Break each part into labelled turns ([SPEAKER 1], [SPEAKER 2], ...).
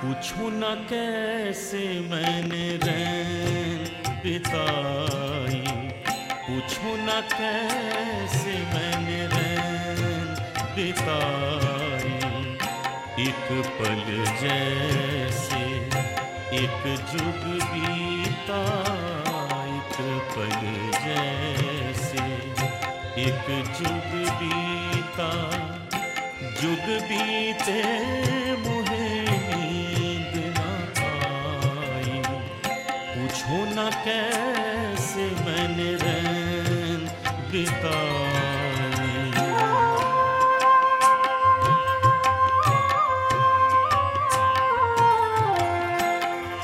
[SPEAKER 1] पूछो न कैसे मैंने रैन बिताई। पूछो न कैसे मैंने रैन बिताई। एक पल जैसे एक जुग बीता एक पल जैसे एक जुग बीता। जुग बीते मुहे न कैसे मैंने रैन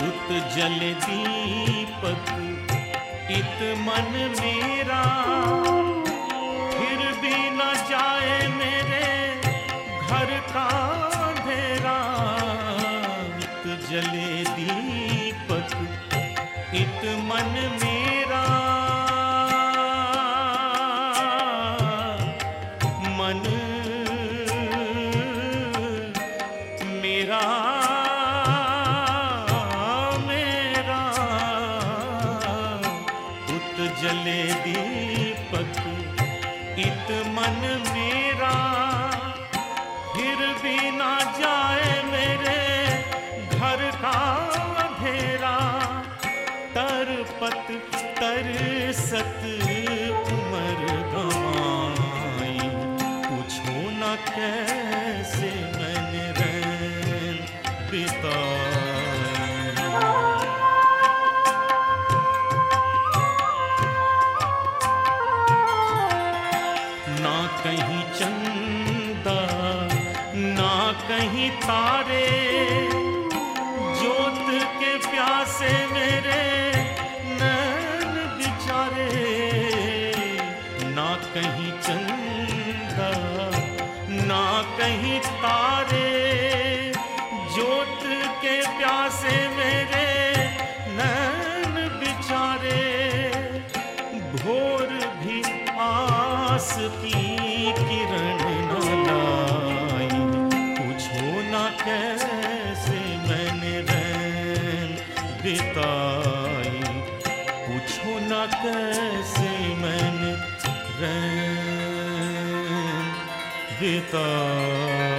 [SPEAKER 1] उत जल दीपक, इत मन मेरा। फिर भी न जाए मेरे घर का अंधेरा। इत जले इत मन मेरा। मन मेरा मेरा। उत जले दीपक, इत मन मेरा। फिर भी ना तरपत तरसत, उमर गवाई पूछो न कैसे मैंने रैन पिता ना कहीं चंदा, ना कहीं तारे जोत के प्यासे मेरे कहीं चंदा, ना कहीं तारे। जोत के प्यासे मेरे नैन बिचारे भोर भी आस की किरण न पूछो न कैसे मैंने रैन बिताई। पूछो न कैसे रैन बिताई